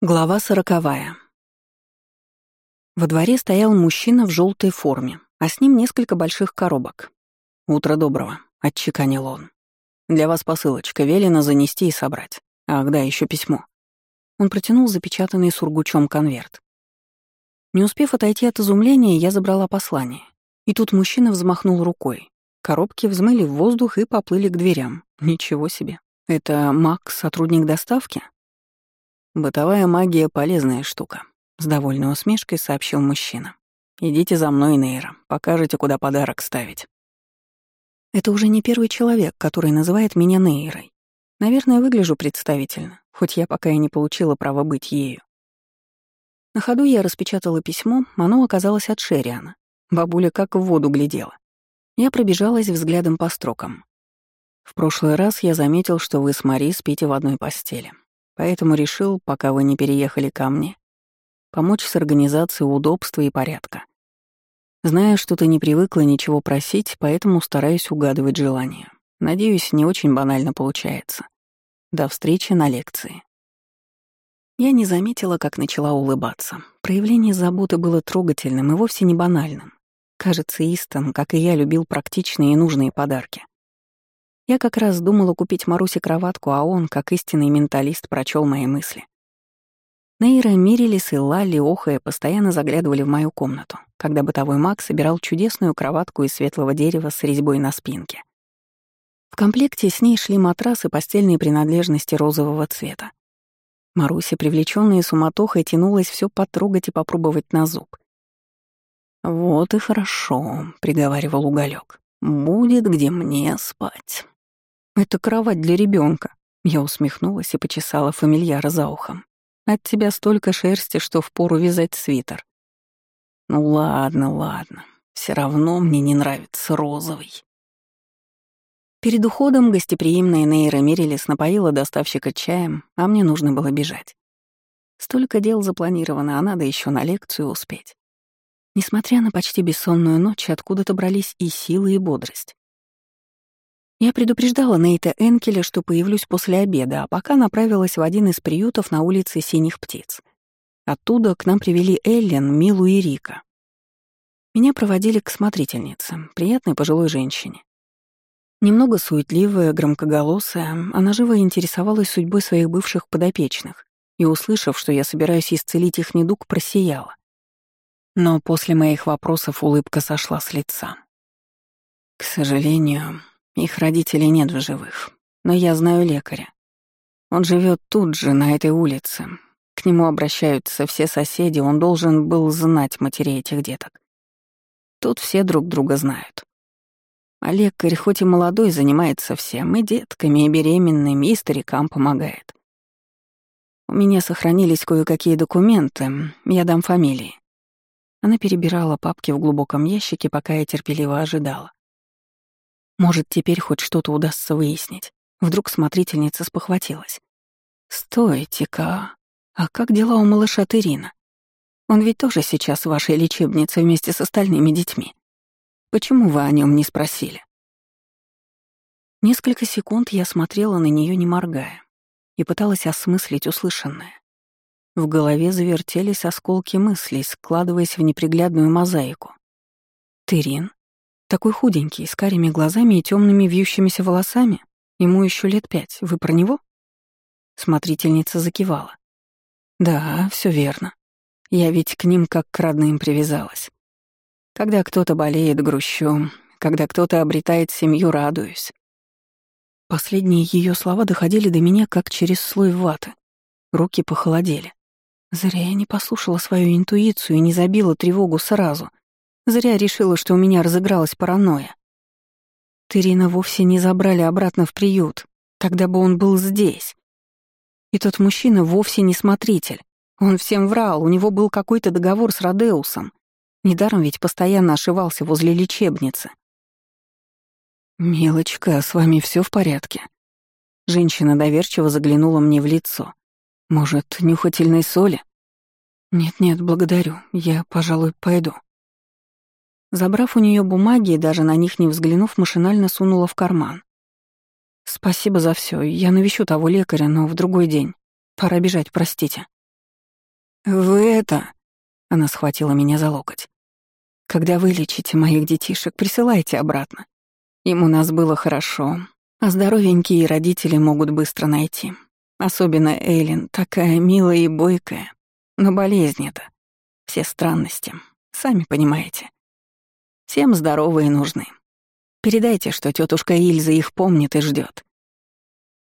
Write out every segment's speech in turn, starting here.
Глава сороковая. Во дворе стоял мужчина в желтой форме, а с ним несколько больших коробок. «Утро доброго», — отчеканил он. «Для вас посылочка, велено занести и собрать. Ах, да, еще письмо». Он протянул запечатанный сургучом конверт. Не успев отойти от изумления, я забрала послание. И тут мужчина взмахнул рукой. Коробки взмыли в воздух и поплыли к дверям. Ничего себе. Это Мак, сотрудник доставки? «Бытовая магия — полезная штука», — с довольной усмешкой сообщил мужчина. «Идите за мной, Нейра, покажете, куда подарок ставить». Это уже не первый человек, который называет меня Нейрой. Наверное, выгляжу представительно, хоть я пока и не получила права быть ею. На ходу я распечатала письмо, оно оказалось от Шериана. Бабуля как в воду глядела. Я пробежалась взглядом по строкам. В прошлый раз я заметил, что вы с Мари спите в одной постели. Поэтому решил, пока вы не переехали ко мне, помочь с организацией удобства и порядка. Знаю, что ты не привыкла ничего просить, поэтому стараюсь угадывать желания. Надеюсь, не очень банально получается. До встречи на лекции. Я не заметила, как начала улыбаться. Проявление заботы было трогательным и вовсе не банальным. Кажется, Истон, как и я, любил практичные и нужные подарки. Я как раз думала купить Марусе кроватку, а он, как истинный менталист, прочел мои мысли. Нейра, Мирилис и Лалли, охая, постоянно заглядывали в мою комнату, когда бытовой маг собирал чудесную кроватку из светлого дерева с резьбой на спинке. В комплекте с ней шли матрас и постельные принадлежности розового цвета. Маруся, привлечённая суматохой, тянулась все потрогать и попробовать на зуб. «Вот и хорошо», — приговаривал уголек. «Будет где мне спать». «Это кровать для ребенка. Я усмехнулась и почесала фамильяра за ухом. «От тебя столько шерсти, что впору вязать свитер». «Ну ладно, ладно. Все равно мне не нравится розовый». Перед уходом гостеприимная Нейра Мирилис напоила доставщика чаем, а мне нужно было бежать. Столько дел запланировано, а надо еще на лекцию успеть. Несмотря на почти бессонную ночь, откуда-то брались и силы, и бодрость. Я предупреждала Нейта Энкеля, что появлюсь после обеда, а пока направилась в один из приютов на улице Синих Птиц. Оттуда к нам привели Эллен, Милу и Рика. Меня проводили к смотрительнице, приятной пожилой женщине. Немного суетливая, громкоголосая, она живо интересовалась судьбой своих бывших подопечных и, услышав, что я собираюсь исцелить их недуг, просияла. Но после моих вопросов улыбка сошла с лица. К сожалению, их родителей нет в живых, но я знаю лекаря. Он живет тут же, на этой улице. К нему обращаются все соседи, он должен был знать матерей этих деток. Тут все друг друга знают. А лекарь, хоть и молодой, занимается всем, и детками, и беременными, и старикам помогает. У меня сохранились кое-какие документы, я дам фамилии. Она перебирала папки в глубоком ящике, пока я терпеливо ожидала. Может, теперь хоть что-то удастся выяснить. Вдруг смотрительница спохватилась. «Стойте-ка, а как дела у малыша Терина? Он ведь тоже сейчас в вашей лечебнице вместе с остальными детьми. Почему вы о нем не спросили?» Несколько секунд я смотрела на нее, не моргая, и пыталась осмыслить услышанное. В голове завертелись осколки мыслей, складываясь в неприглядную мозаику. Терин? Такой худенький, с карими глазами и темными вьющимися волосами. Ему еще лет пять. Вы про него? Смотрительница закивала. Да, все верно. Я ведь к ним как к родным привязалась. Когда кто-то болеет, грущу. Когда кто-то обретает семью, радуюсь. Последние ее слова доходили до меня как через слой ваты. Руки похолодели. Зря я не послушала свою интуицию и не забила тревогу сразу. Зря решила, что у меня разыгралась паранойя. Терина вовсе не забрали обратно в приют, когда бы он был здесь. И тот мужчина вовсе не смотритель. Он всем врал, у него был какой-то договор с Родеусом. Недаром ведь постоянно ошивался возле лечебницы. «Милочка, с вами все в порядке?» Женщина доверчиво заглянула мне в лицо. «Может, нюхательной соли?» «Нет-нет, благодарю. Я, пожалуй, пойду». Забрав у нее бумаги и даже на них не взглянув, машинально сунула в карман. «Спасибо за все. Я навещу того лекаря, но в другой день. Пора бежать, простите». «Вы это...» — она схватила меня за локоть. «Когда вылечите моих детишек, присылайте обратно. Им у нас было хорошо, а здоровенькие родители могут быстро найти. Особенно Эйлин, такая милая и бойкая. Но болезнь это. Все странности. Сами понимаете. Всем здоровые нужны. Передайте, что тетушка Ильза их помнит и ждет.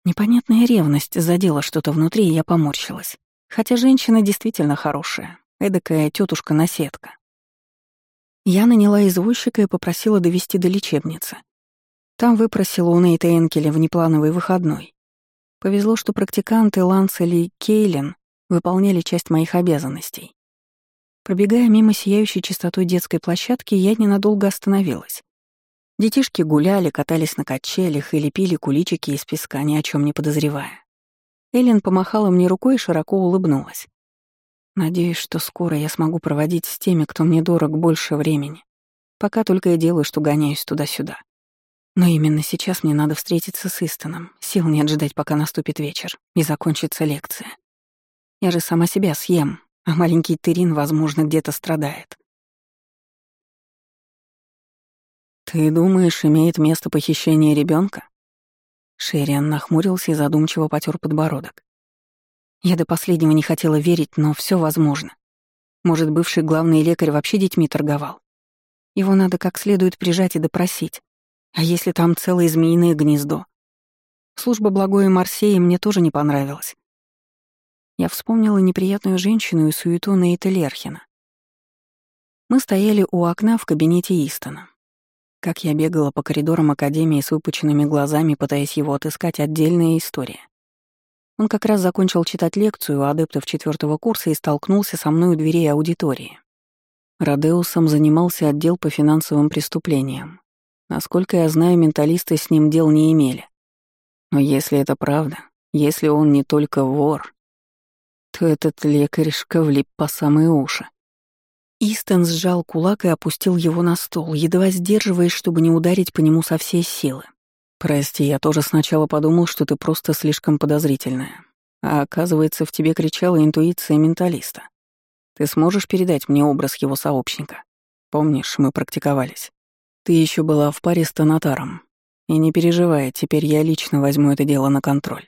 Непонятная ревность задела что-то внутри, и я поморщилась. Хотя женщина действительно хорошая, эдакая тетушка наседка Я наняла извозчика и попросила довести до лечебницы. Там выпросила у Нейта Энкеля внеплановый выходной. Повезло, что практиканты Ланцели и Кейлин выполняли часть моих обязанностей. Пробегая мимо сияющей чистотой детской площадки, я ненадолго остановилась. Детишки гуляли, катались на качелях или пили куличики из песка, ни о чем не подозревая. Эллен помахала мне рукой и широко улыбнулась. Надеюсь, что скоро я смогу проводить с теми, кто мне дорог, больше времени. Пока только я делаю, что гоняюсь туда-сюда. Но именно сейчас мне надо встретиться с Истоном. Сил нет ждать, пока наступит вечер и закончится лекция. Я же сама себя съем, а маленький Терин, возможно, где-то страдает. «Ты думаешь, имеет место похищение ребенка? Шериан нахмурился и задумчиво потер подбородок. Я до последнего не хотела верить, но все возможно. Может, бывший главный лекарь вообще детьми торговал? Его надо как следует прижать и допросить. А если там целое змеиное гнездо? Служба благой Марсеи мне тоже не понравилась. Я вспомнила неприятную женщину и суету Нейта Лерхина. Мы стояли у окна в кабинете Истона. Как я бегала по коридорам Академии с выпученными глазами, пытаясь его отыскать, отдельная история. Он как раз закончил читать лекцию у адептов четвертого курса и столкнулся со мной у дверей аудитории. Родеусом занимался отдел по финансовым преступлениям. Насколько я знаю, менталисты с ним дел не имели. Но если это правда, если он не только вор, то этот лекаришка влип по самые уши. Истон сжал кулак и опустил его на стол, едва сдерживаясь, чтобы не ударить по нему со всей силы. «Прости, я тоже сначала подумал, что ты просто слишком подозрительная. А оказывается, в тебе кричала интуиция менталиста. Ты сможешь передать мне образ его сообщника? Помнишь, мы практиковались. Ты еще была в паре с Тонатаром. И не переживай, теперь я лично возьму это дело на контроль».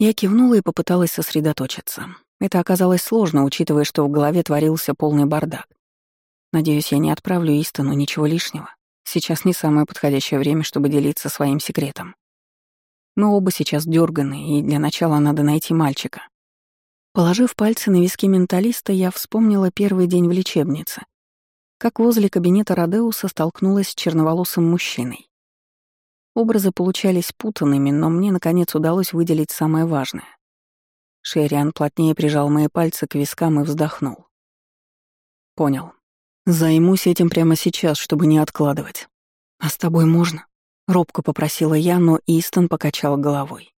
Я кивнула и попыталась сосредоточиться. Это оказалось сложно, учитывая, что в голове творился полный бардак. Надеюсь, я не отправлю Истону ничего лишнего. Сейчас не самое подходящее время, чтобы делиться своим секретом. Мы оба сейчас дёрганы, и для начала надо найти мальчика. Положив пальцы на виски менталиста, я вспомнила первый день в лечебнице. Как возле кабинета Родеуса столкнулась с черноволосым мужчиной. Образы получались путанными, но мне, наконец, удалось выделить самое важное. Шериан плотнее прижал мои пальцы к вискам и вздохнул. «Понял. Займусь этим прямо сейчас, чтобы не откладывать. А с тобой можно?» — робко попросила я, но Истон покачал головой.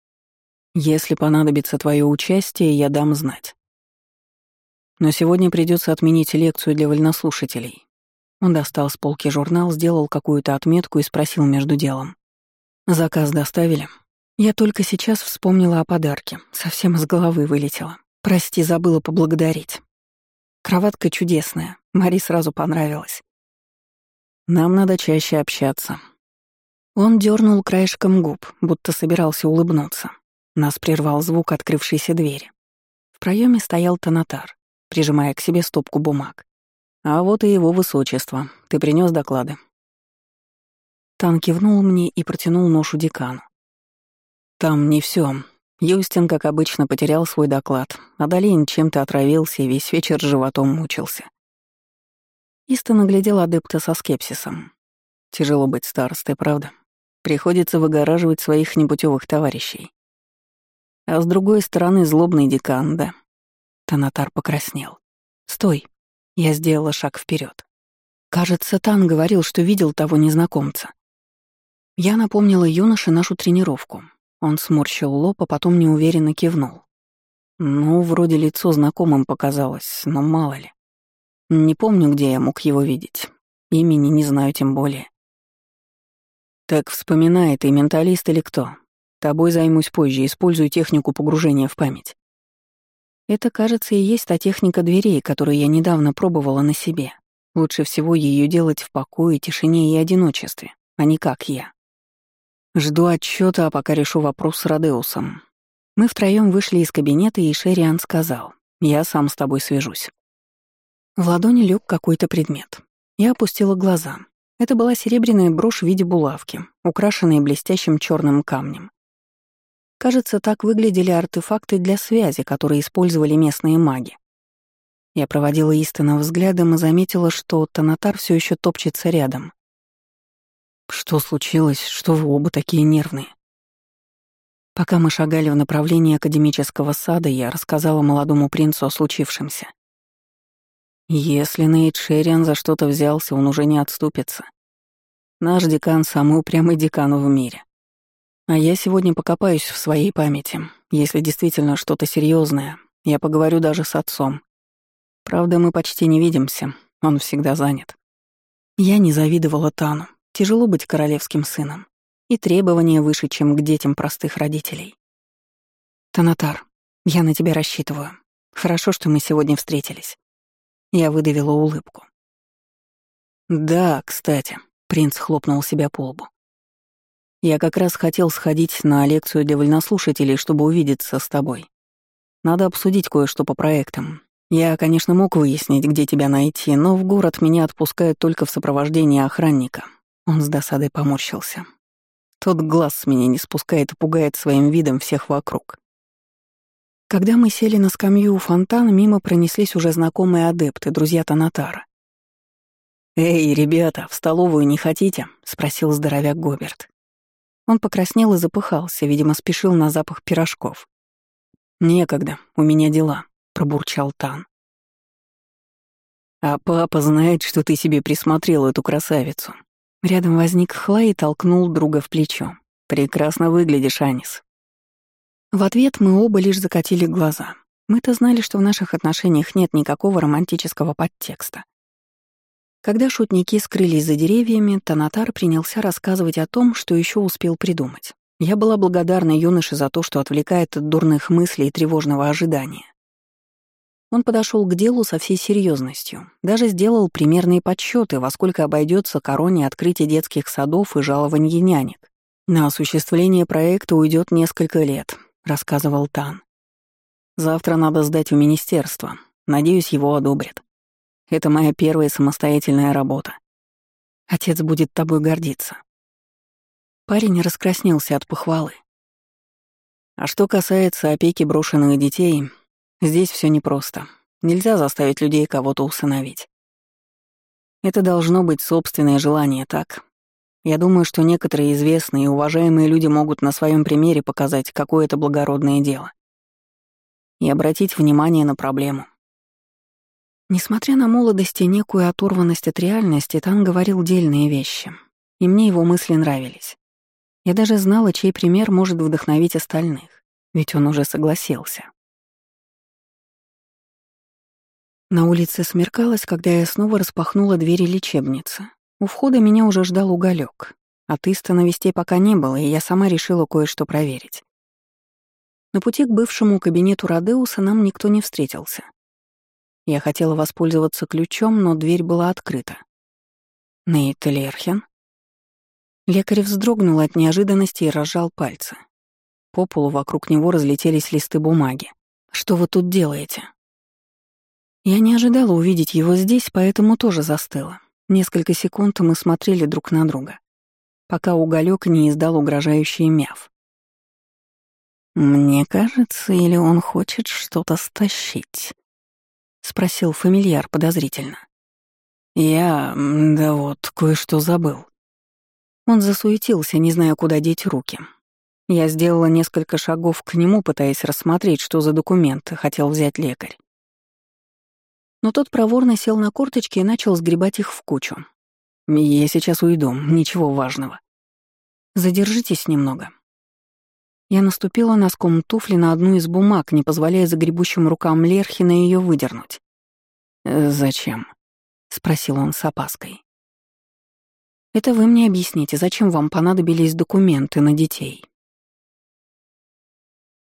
«Если понадобится твое участие, я дам знать. Но сегодня придется отменить лекцию для вольнослушателей». Он достал с полки журнал, сделал какую-то отметку и спросил между делом. «Заказ доставили?» Я только сейчас вспомнила о подарке, совсем из головы вылетела. Прости, забыла поблагодарить. Кроватка чудесная, Мари сразу понравилась. Нам надо чаще общаться. Он дернул краешком губ, будто собирался улыбнуться. Нас прервал звук открывшейся двери. В проеме стоял Танатар, прижимая к себе стопку бумаг. А вот и его высочество. Ты принес доклады. Тан кивнул мне и протянул ношу декану. Там не все. Юстин, как обычно, потерял свой доклад, а Долин чем-то отравился и весь вечер животом мучился. Истон наглядел адепта со скепсисом. Тяжело быть старостой, правда? Приходится выгораживать своих непутевых товарищей. А с другой стороны, злобный декан, да. Танатар покраснел. «Стой!» Я сделала шаг вперед. Кажется, Тан говорил, что видел того незнакомца. Я напомнила юноше нашу тренировку. Он сморщил лоб, а потом неуверенно кивнул. Ну, вроде лицо знакомым показалось, но мало ли. Не помню, где я мог его видеть. Имени не знаю тем более. Так вспоминай, ты менталист или кто? Тобой займусь позже, использую технику погружения в память. Это, кажется, и есть та техника дверей, которую я недавно пробовала на себе. Лучше всего ее делать в покое, тишине и одиночестве, а не как я. Жду отчета, а пока решу вопрос с Родеусом. Мы втроем вышли из кабинета, и Шериан сказал, «Я сам с тобой свяжусь». В ладони лег какой-то предмет. Я опустила глаза. Это была серебряная брошь в виде булавки, украшенная блестящим черным камнем. Кажется, так выглядели артефакты для связи, которые использовали местные маги. Я проводила Истона взглядом и заметила, что Танатар все еще топчется рядом. «Что случилось? Что вы оба такие нервные?» Пока мы шагали в направлении академического сада, я рассказала молодому принцу о случившемся. Если Нейт Шерриан за что-то взялся, он уже не отступится. Наш декан — самый упрямый декан в мире. А я сегодня покопаюсь в своей памяти. Если действительно что-то серьезное, я поговорю даже с отцом. Правда, мы почти не видимся, он всегда занят. Я не завидовала Тану. Тяжело быть королевским сыном. И требования выше, чем к детям простых родителей. Танатар, я на тебя рассчитываю. Хорошо, что мы сегодня встретились. Я выдавила улыбку. Да, кстати, принц хлопнул себя по лбу. Я как раз хотел сходить на лекцию для вольнослушателей, чтобы увидеться с тобой. Надо обсудить кое-что по проектам. Я, конечно, мог выяснить, где тебя найти, но в город меня отпускают только в сопровождении охранника. Он с досадой поморщился. Тот глаз с меня не спускает и пугает своим видом всех вокруг. Когда мы сели на скамью у фонтана, мимо пронеслись уже знакомые адепты, друзья Танатара. «Эй, ребята, в столовую не хотите?» — спросил здоровяк Гоберт. Он покраснел и запыхался, видимо, спешил на запах пирожков. «Некогда, у меня дела», — пробурчал Тан. «А папа знает, что ты себе присмотрел эту красавицу», Рядом возник Хлай и толкнул друга в плечо. «Прекрасно выглядишь, Анис». В ответ мы оба лишь закатили глаза. Мы-то знали, что в наших отношениях нет никакого романтического подтекста. Когда шутники скрылись за деревьями, Танатар принялся рассказывать о том, что еще успел придумать. Я была благодарна юноше за то, что отвлекает от дурных мыслей и тревожного ожидания. Он подошел к делу со всей серьезностью, даже сделал примерные подсчеты, во сколько обойдется короне открытие детских садов и жалованье нянек. На осуществление проекта уйдет несколько лет, рассказывал Тан. Завтра надо сдать в министерство. Надеюсь, его одобрят. Это моя первая самостоятельная работа. Отец будет тобой гордиться. Парень раскраснелся от похвалы. А что касается опеки брошенных детей, Здесь все непросто. Нельзя заставить людей кого-то усыновить. Это должно быть собственное желание, так? Я думаю, что некоторые известные и уважаемые люди могут на своем примере показать, какое это благородное дело. И обратить внимание на проблему. Несмотря на молодость и некую оторванность от реальности, Тан говорил дельные вещи, и мне его мысли нравились. Я даже знала, чей пример может вдохновить остальных, ведь он уже согласился. На улице смеркалось, когда я снова распахнула двери лечебницы. У входа меня уже ждал уголек. От Истона вестей пока не было, и я сама решила кое-что проверить. На пути к бывшему кабинету Родеуса нам никто не встретился. Я хотела воспользоваться ключом, но дверь была открыта. Нейт Лерхен? Лекарь вздрогнул от неожиданности и разжал пальцы. По полу вокруг него разлетелись листы бумаги. «Что вы тут делаете?» Я не ожидала увидеть его здесь, поэтому тоже застыла. Несколько секунд мы смотрели друг на друга, пока уголек не издал угрожающий мяв. «Мне кажется, или он хочет что-то стащить?» — спросил фамильяр подозрительно. «Я... да вот, кое-что забыл». Он засуетился, не зная, куда деть руки. Я сделала несколько шагов к нему, пытаясь рассмотреть, что за документы хотел взять лекарь. Но тот проворно сел на корточки и начал сгребать их в кучу. «Я сейчас уйду, ничего важного». «Задержитесь немного». Я наступила носком туфли на одну из бумаг, не позволяя загребущим рукам Лерхина ее выдернуть. «Зачем?» — спросил он с опаской. «Это вы мне объясните, зачем вам понадобились документы на детей?»